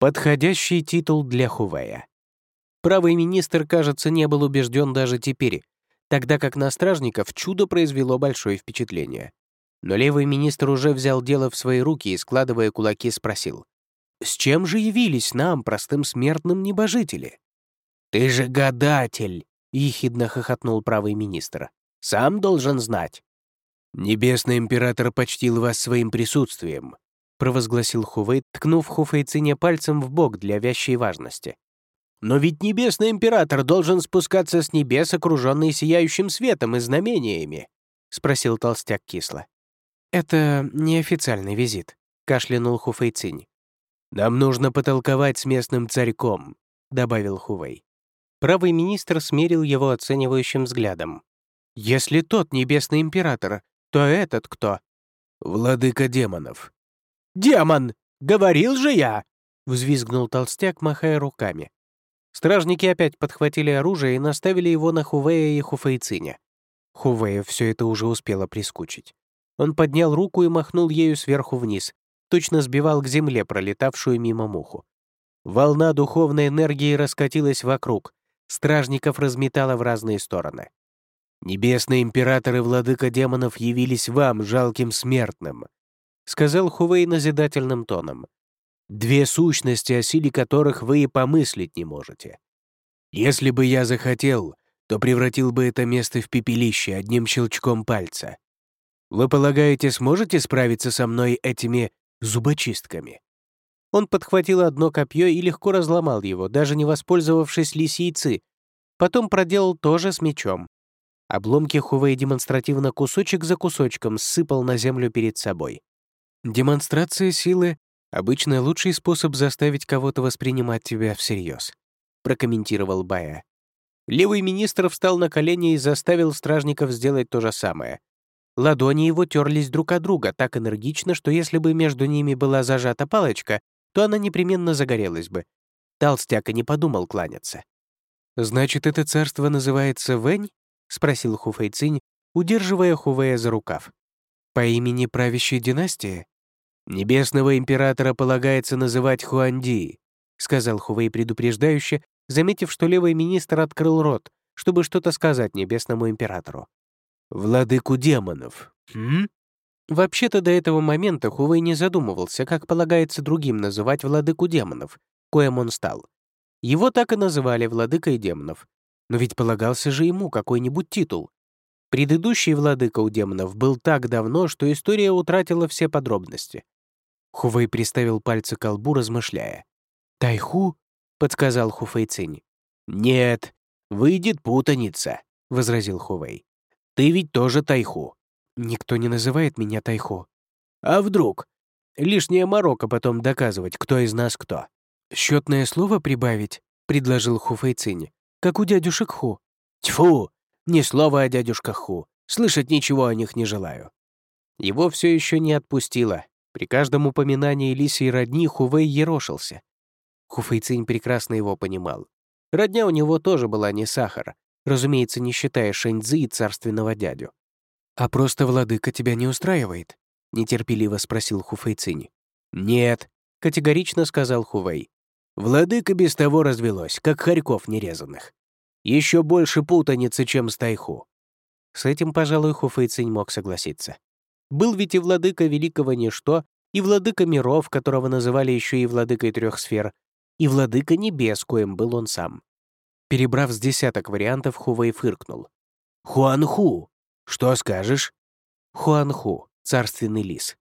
Подходящий титул для Хувея. Правый министр, кажется, не был убежден даже теперь, тогда как на стражников чудо произвело большое впечатление. Но левый министр уже взял дело в свои руки и, складывая кулаки, спросил, «С чем же явились нам, простым смертным небожители?» «Ты же гадатель!» — ехидно хохотнул правый министр. «Сам должен знать». «Небесный император почтил вас своим присутствием», — провозгласил Хувей, ткнув Хуфейцине пальцем в бок для вящей важности. «Но ведь небесный император должен спускаться с небес, окруженный сияющим светом и знамениями», — спросил толстяк кисло. «Это неофициальный визит», — кашлянул Хуфейцинь. «Нам нужно потолковать с местным царьком», — добавил Хувей. Правый министр смерил его оценивающим взглядом. «Если тот небесный император, то этот кто?» «Владыка демонов». «Демон! Говорил же я!» — взвизгнул толстяк, махая руками. Стражники опять подхватили оружие и наставили его на Хувея и Хуфейциня. Хувея все это уже успело прискучить. Он поднял руку и махнул ею сверху вниз, точно сбивал к земле пролетавшую мимо муху. Волна духовной энергии раскатилась вокруг, стражников разметала в разные стороны. «Небесный император и владыка демонов явились вам, жалким смертным», сказал Хувей назидательным тоном. «Две сущности, о силе которых вы и помыслить не можете. Если бы я захотел, то превратил бы это место в пепелище одним щелчком пальца. Вы полагаете, сможете справиться со мной этими зубочистками?» Он подхватил одно копье и легко разломал его, даже не воспользовавшись лисийцы. Потом проделал то же с мечом. Обломки Хувей демонстративно кусочек за кусочком ссыпал на землю перед собой. «Демонстрация силы — обычно лучший способ заставить кого-то воспринимать тебя всерьез», — прокомментировал Бая. Левый министр встал на колени и заставил стражников сделать то же самое. Ладони его терлись друг от друга так энергично, что если бы между ними была зажата палочка, то она непременно загорелась бы. Толстяк и не подумал кланяться. «Значит, это царство называется Вэнь?» — спросил Хуфэйцинь, удерживая Хувея за рукав. «По имени правящей династии?» «Небесного императора полагается называть Хуанди», — сказал Хувей предупреждающе, заметив, что левый министр открыл рот, чтобы что-то сказать небесному императору. «Владыку демонов». «М?» Вообще-то до этого момента Хувей не задумывался, как полагается другим называть владыку демонов, коим он стал. Его так и называли владыкой демонов. Но ведь полагался же ему какой-нибудь титул. Предыдущий владыка у демонов был так давно, что история утратила все подробности. Хувей приставил пальцы к колбу, размышляя. «Тайху?» — подсказал Хуфей Цинь. «Нет, выйдет путаница», — возразил Хувей. Ты ведь тоже Тайху. Никто не называет меня Тайху. А вдруг? Лишняя морока потом доказывать, кто из нас кто. Счетное слово прибавить, предложил Ху Фэйцинь, как у дядюшек Ху. Тьфу! Ни слова о дядюшках Ху. Слышать ничего о них не желаю. Его все еще не отпустило. При каждом упоминании лисий родни Хувей ерошился. Хуфейцинь прекрасно его понимал. Родня у него тоже была не сахар, разумеется, не считая Шэньцзы и царственного дядю. «А просто владыка тебя не устраивает?» — нетерпеливо спросил Хуфэйцинь. «Нет», — категорично сказал Хувей. «Владыка без того развелось, как хорьков нерезанных. Еще больше путаницы, чем с Тайху». С этим, пожалуй, Хуфэйцинь мог согласиться. Был ведь и владыка великого ничто, и владыка миров, которого называли еще и владыкой трех сфер, и владыка небес, коим был он сам. Перебрав с десяток вариантов, Хувей фыркнул. «Хуанху! Что скажешь?» «Хуанху, царственный лис».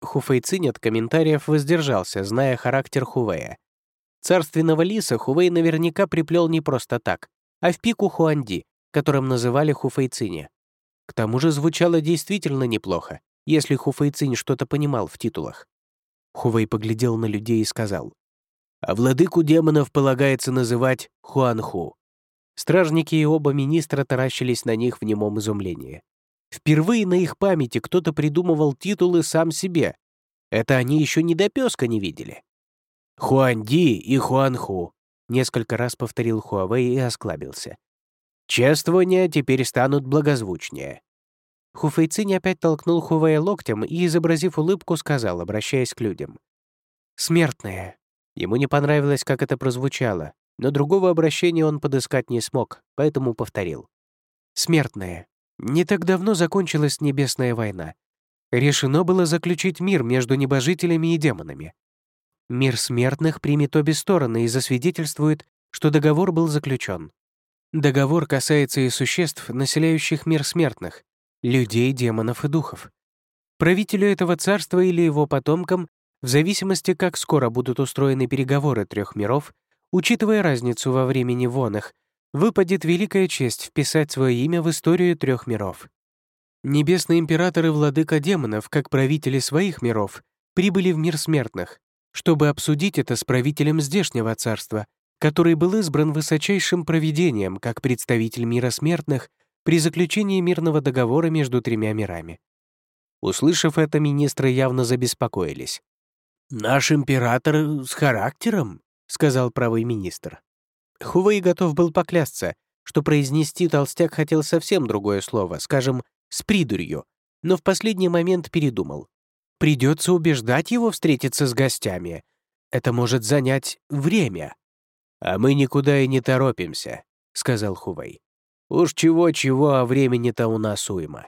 Хуфейцинь от комментариев воздержался, зная характер Хувея. Царственного лиса Хувей наверняка приплел не просто так, а в пику Хуанди, которым называли Хуфейциня. К тому же звучало действительно неплохо, если Хуфейцинь что-то понимал в титулах. Хувей поглядел на людей и сказал, а владыку демонов полагается называть Хуанху. Стражники и оба министра таращились на них в немом изумлении. Впервые на их памяти кто-то придумывал титулы сам себе. Это они еще не до песка не видели. «Хуанди и Хуанху», — несколько раз повторил Хуавей и осклабился. «Чествования теперь станут благозвучнее». Хуфейцинь опять толкнул Хувея локтем и, изобразив улыбку, сказал, обращаясь к людям. «Смертные, Ему не понравилось, как это прозвучало, но другого обращения он подыскать не смог, поэтому повторил. «Смертные. Не так давно закончилась Небесная война. Решено было заключить мир между небожителями и демонами. Мир смертных примет обе стороны и засвидетельствует, что договор был заключен. Договор касается и существ, населяющих мир смертных, людей, демонов и духов. Правителю этого царства или его потомкам, в зависимости, как скоро будут устроены переговоры трех миров, учитывая разницу во времени вонах, выпадет великая честь вписать свое имя в историю трех миров. Небесные императоры и владыка демонов, как правители своих миров, прибыли в мир смертных, чтобы обсудить это с правителем здешнего царства, который был избран высочайшим провидением как представитель мира смертных при заключении мирного договора между тремя мирами. Услышав это, министры явно забеспокоились. «Наш император с характером», — сказал правый министр. Хувей готов был поклясться, что произнести толстяк хотел совсем другое слово, скажем, «с придурью», но в последний момент передумал. Придется убеждать его встретиться с гостями. Это может занять время. «А мы никуда и не торопимся», — сказал Хувей. «Уж чего-чего, а времени-то у нас уйма».